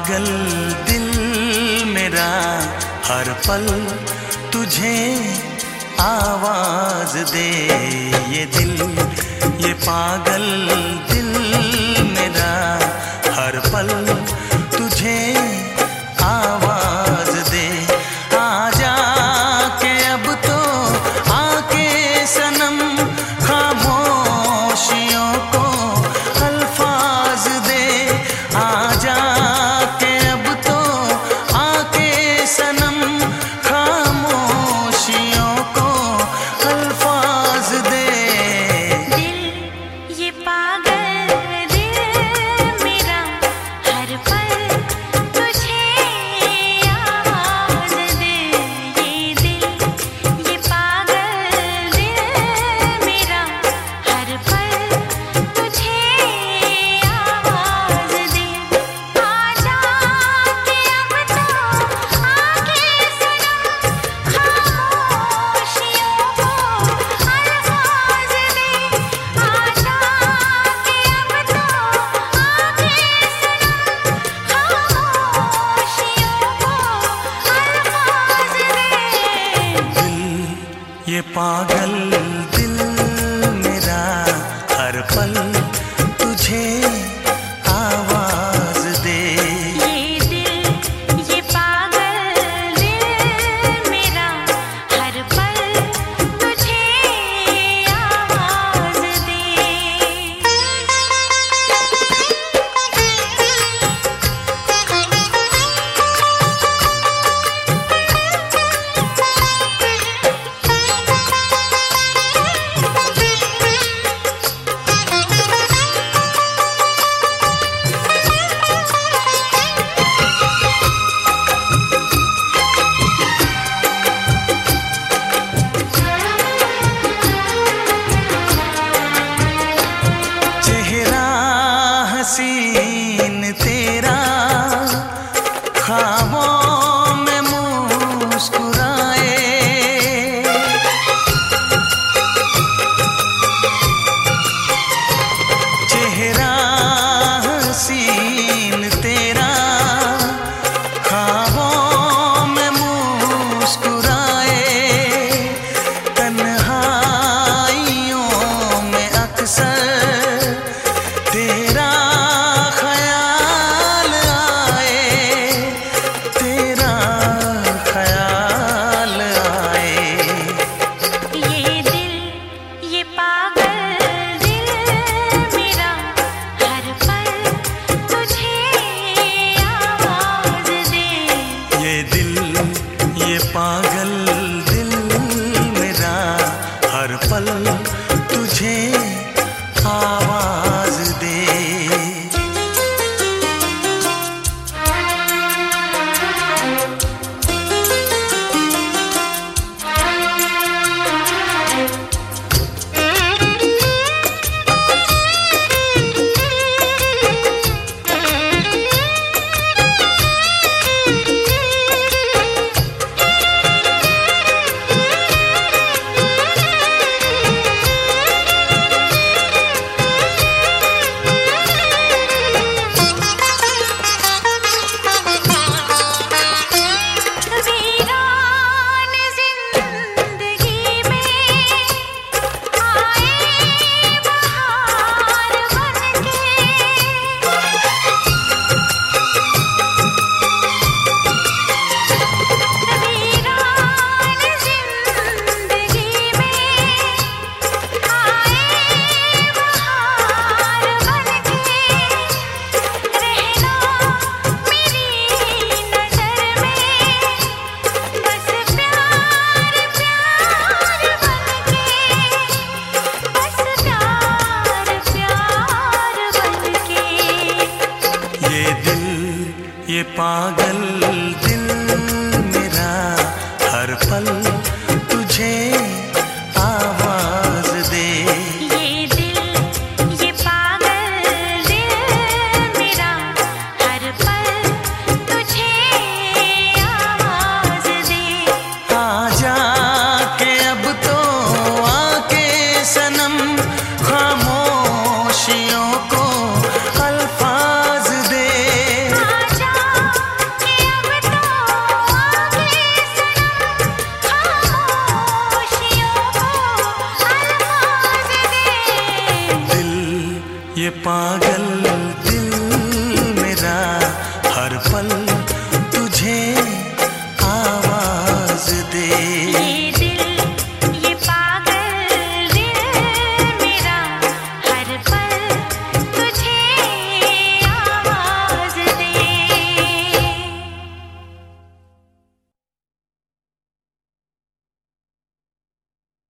पागल दिल मेरा, हर पल तुझे आवाज़ दे ये दिल, ये पागल दिल मेरा, हर पागल दिल मेरा हर पल change. ये पागल पाग